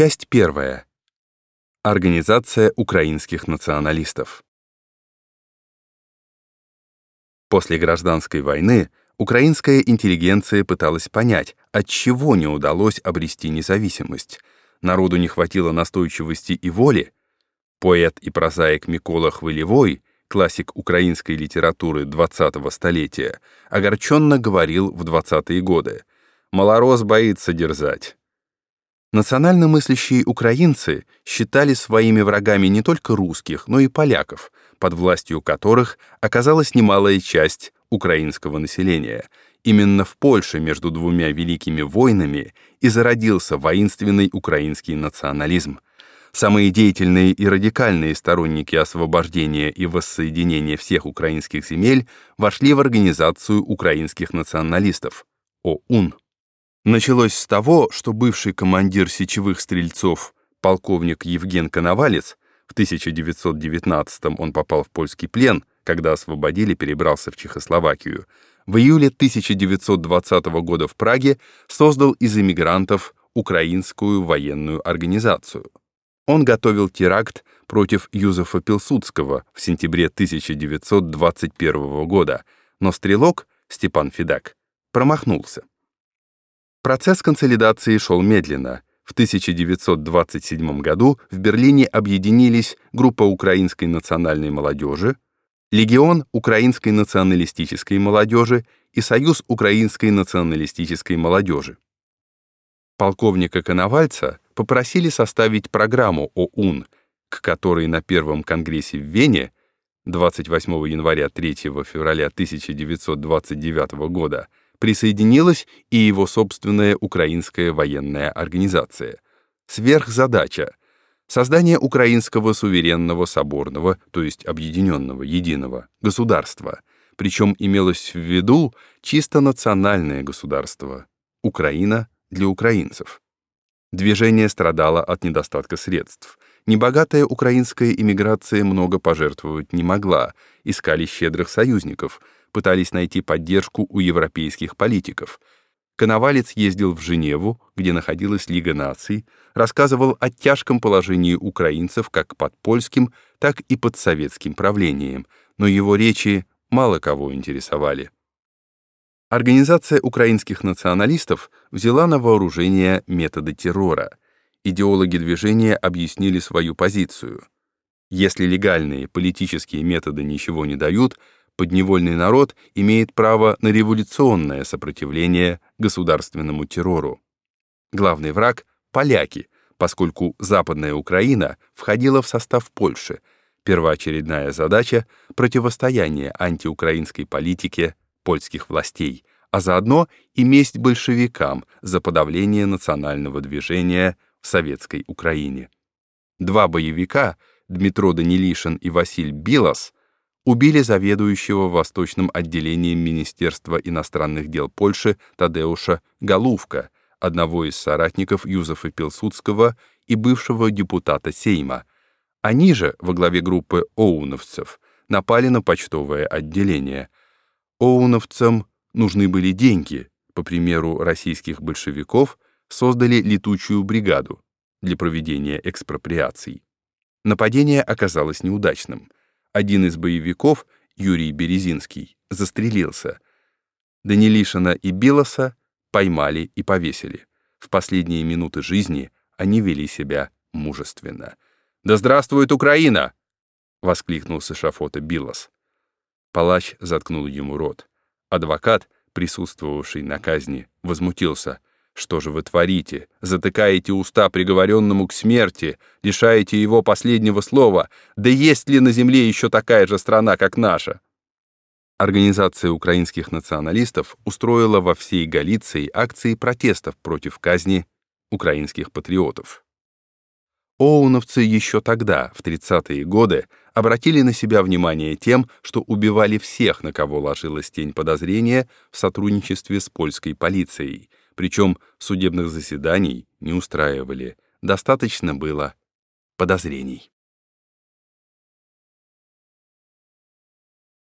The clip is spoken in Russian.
Часть первая. Организация украинских националистов. После гражданской войны украинская интеллигенция пыталась понять, от чего не удалось обрести независимость. Народу не хватило настойчивости и воли. Поэт и прозаик Микола Хвылевой, классик украинской литературы 20-го столетия, огорченно говорил в 20-е годы «Малорос боится дерзать». Национально мыслящие украинцы считали своими врагами не только русских, но и поляков, под властью которых оказалась немалая часть украинского населения. Именно в Польше между двумя великими войнами и зародился воинственный украинский национализм. Самые деятельные и радикальные сторонники освобождения и воссоединения всех украинских земель вошли в организацию украинских националистов – ОУН. Началось с того, что бывший командир сечевых стрельцов, полковник Евген Коновалец, в 1919 он попал в польский плен, когда освободили, перебрался в Чехословакию, в июле 1920 года в Праге создал из эмигрантов Украинскую военную организацию. Он готовил теракт против Юзефа Пилсудского в сентябре 1921 года, но стрелок Степан Федак промахнулся. Процесс консолидации шел медленно. В 1927 году в Берлине объединились группа украинской национальной молодежи, Легион украинской националистической молодежи и Союз украинской националистической молодежи. Полковника Коновальца попросили составить программу ОУН, к которой на Первом конгрессе в Вене 28 января 3 февраля 1929 года присоединилась и его собственная украинская военная организация. Сверхзадача — создание украинского суверенного соборного, то есть объединенного единого государства, причем имелось в виду чисто национальное государство — Украина для украинцев. Движение страдало от недостатка средств. Небогатая украинская иммиграция много пожертвовать не могла, искали щедрых союзников — пытались найти поддержку у европейских политиков. Коновалец ездил в Женеву, где находилась Лига наций, рассказывал о тяжком положении украинцев как под польским, так и под советским правлением, но его речи мало кого интересовали. Организация украинских националистов взяла на вооружение методы террора. Идеологи движения объяснили свою позицию. Если легальные политические методы ничего не дают, подневольный народ имеет право на революционное сопротивление государственному террору. Главный враг — поляки, поскольку Западная Украина входила в состав Польши. Первоочередная задача — противостояние антиукраинской политике польских властей, а заодно и месть большевикам за подавление национального движения в советской Украине. Два боевика, Дмитро Данилишин и Василь Билас, убили заведующего восточным отделением Министерства иностранных дел Польши Тадеуша Галувка, одного из соратников Юзефа Пилсудского и бывшего депутата Сейма. Они же, во главе группы оуновцев, напали на почтовое отделение. Оуновцам нужны были деньги, по примеру российских большевиков, создали летучую бригаду для проведения экспроприаций. Нападение оказалось неудачным — один из боевиков, Юрий Березинский, застрелился. Данилишина и Билоса поймали и повесили. В последние минуты жизни они вели себя мужественно. «Да здравствует Украина!» — воскликнул с эшафота Билос. Палач заткнул ему рот. Адвокат, присутствовавший на казни, возмутился — что же вы творите? Затыкаете уста приговоренному к смерти, лишаете его последнего слова. Да есть ли на земле еще такая же страна, как наша? Организация украинских националистов устроила во всей Галиции акции протестов против казни украинских патриотов. Оуновцы еще тогда, в 30-е годы, обратили на себя внимание тем, что убивали всех, на кого ложилась тень подозрения в сотрудничестве с польской полицией — причем судебных заседаний не устраивали, достаточно было подозрений.